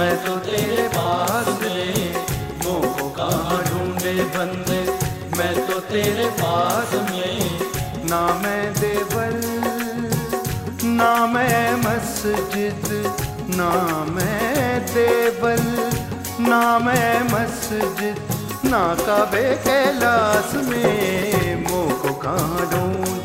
मैं तो तेरे पास में मोह को कहाँ ढूंढे बंदे। मैं तो तेरे पास में, ना मैं देवल, ना मैं मस्जिद, ना मैं देवल, ना मैं मस्जिद, ना काबे कैलाश में मोह को कहाँ ढूंढ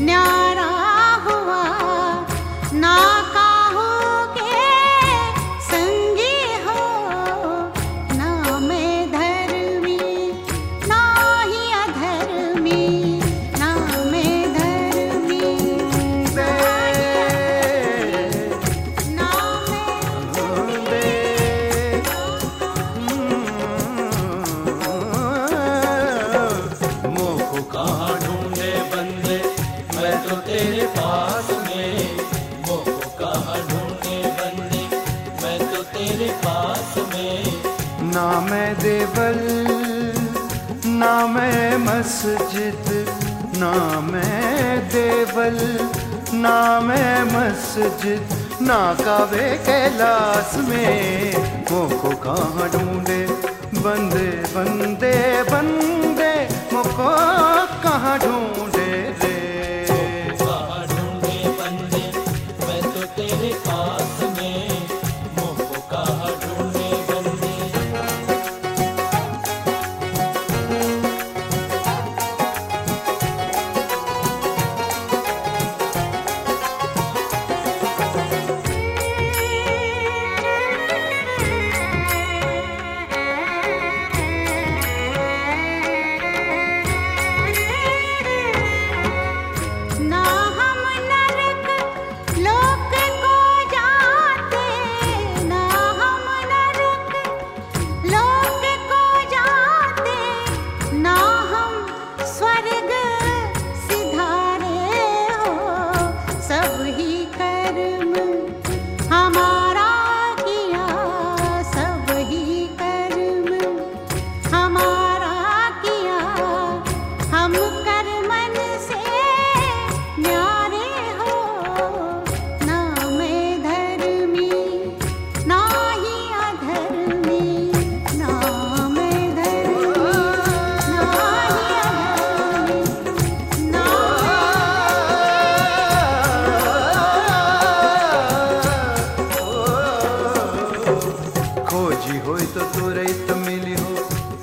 안녕. तेरे पास में। ना मैं देवल, ना मैं मस्जिद, ना मैं देवल, ना मैं मस्जिद, ना कावे कैलाश में। मुझको कहाँ ढूंढे, बंदे बंदे बंदे मुझको कहाँ ढूंढे।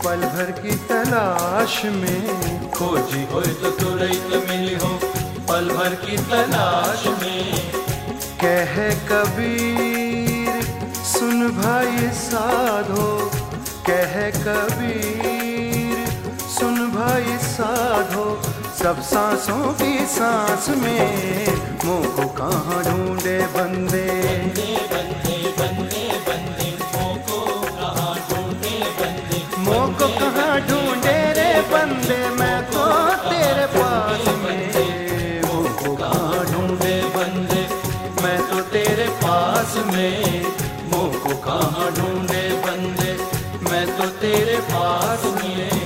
पल भर की तलाश में। खोजी हो तो तुरंत मिली हो पल भर की तलाश में। कह कबीर सुन भाई साधो। कह कबीर सुन भाई साधो। सब सांसों की सांस में मुँह को कहाँ ढूंढे बंदे? मुँह को कहाँ ढूंढे बंदे, मैं तो तेरे पास में। मोको कहाँ ढूंढे बंदे, मैं तो तेरे पास में।